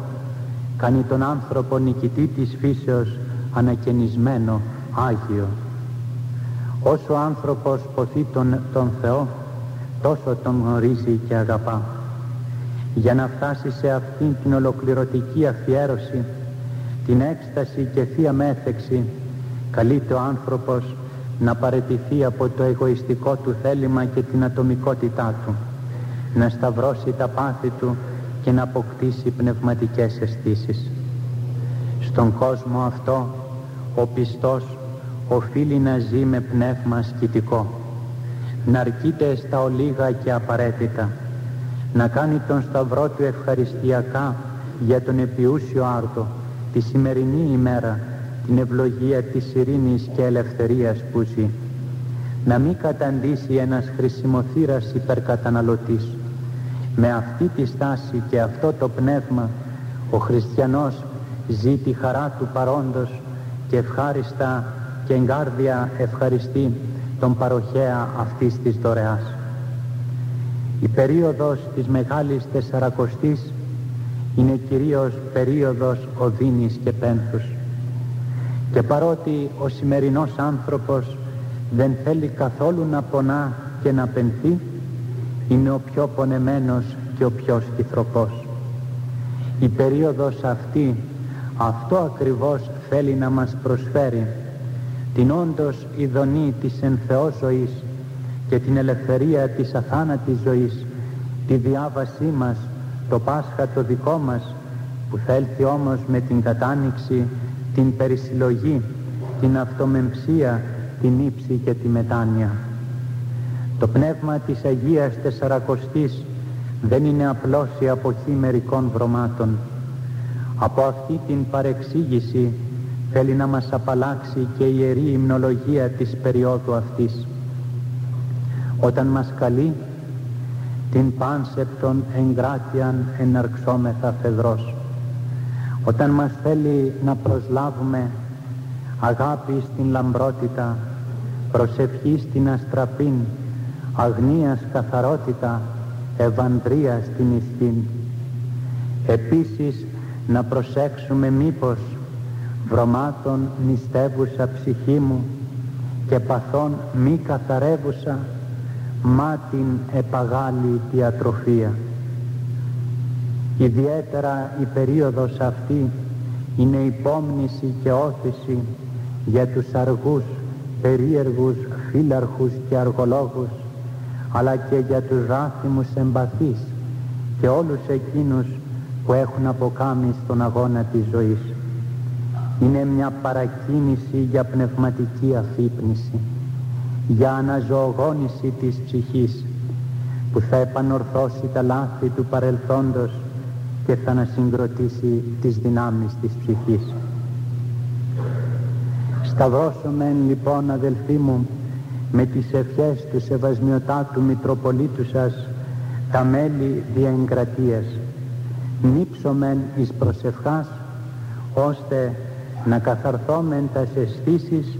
κάνει τον άνθρωπο νικητή της φύσεως ανακαινισμένο, Άγιο. Όσο ο άνθρωπος ποθεί τον, τον Θεό, τόσο τον γνωρίζει και αγαπά. Για να φτάσει σε αυτήν την ολοκληρωτική αφιέρωση, την έκσταση και θεία μέθεξη, καλείται ο άνθρωπος να παρετηθεί από το εγωιστικό του θέλημα και την ατομικότητά του, να σταυρώσει τα πάθη του και να αποκτήσει πνευματικές αισθήσεις. Στον κόσμο αυτό ο πιστός οφείλει να ζει με πνεύμα ασκητικό, να αρκείται στα ολίγα και απαραίτητα, να κάνει τον σταυρό του ευχαριστιακά για τον επιούσιο άρτο, τη σημερινή ημέρα, την ευλογία της ειρήνης και ελευθερίας που ζει. Να μην καταντήσει ένας χρησιμοθύρας υπερκαταναλωτής, με αυτή τη στάση και αυτό το πνεύμα Ο χριστιανός ζει τη χαρά του παρόντος και ευχάριστα και εγκάρδια ευχαριστεί τον παροχέα αυτής της δωρεάς. Η περίοδος της Μεγάλης Τεσσαρακοστής είναι κυρίως περίοδος οδύνης και πένθους. Και παρότι ο σημερινός άνθρωπος δεν θέλει καθόλου να πονά και να πενθεί, είναι ο πιο πονεμένος και ο πιο σκυθροπός. Η περίοδος αυτή, αυτό ακριβώς θέλει να μας προσφέρει, την όντως ειδονή της εν Θεός ζωής και την ελευθερία της αθάνατης ζωής, τη διάβασή μας, το Πάσχα το δικό μας, που θα έλθει όμως με την κατάνοιξη, την περισυλλογή, την αυτομεμψία, την ύψη και τη μετάνοια. Το πνεύμα της Αγίας Τεσσαρακοστής δεν είναι απλώς η αποχή μερικών βρωμάτων. Από αυτή την παρεξήγηση θέλει να μας απαλλάξει και η Ιερή Υμνολογία της περίοδου αυτής. Όταν μας καλεί την πάνσεπτον εγκράτιαν εναρξόμεθα φεδρός. Όταν μας θέλει να προσλάβουμε αγάπη στην λαμπρότητα, προσευχή στην αστραπήν, αγνίας καθαρότητα, ευανδρία στην ισχύν. Επίσης να προσέξουμε μήπως βρωμάτων νηστεύουσα ψυχή μου και παθών μη καθαρεύουσα μα την επαγάλη διατροφία. Ιδιαίτερα η περίοδος αυτή είναι υπόμνηση και όθηση για τους αργούς, περίεργους, φύλαρχους και αργολόγους αλλά και για τους ράθιμους εμπαθείς και όλους εκείνους που έχουν αποκάμει στον αγώνα της ζωής. Είναι μια παρακίνηση για πνευματική αφύπνιση, για αναζωογόνηση της ψυχής που θα επανορθώσει τα λάθη του παρελθόντος και θα ανασυγκροτήσει τις δυνάμεις της ψυχής. Σταυρώσομεν λοιπόν αδελφοί μου με τις ευχές του Σεβασμιωτάτου Μητροπολίτου σας τα μέλη διαεγκρατείας νύψομεν εις προσευχάς ώστε να καθαρθόμεν τα αισθήσεις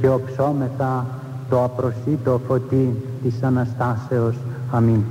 και οψόμεθα το απροσίτο φωτί της Αναστάσεως. Αμήν.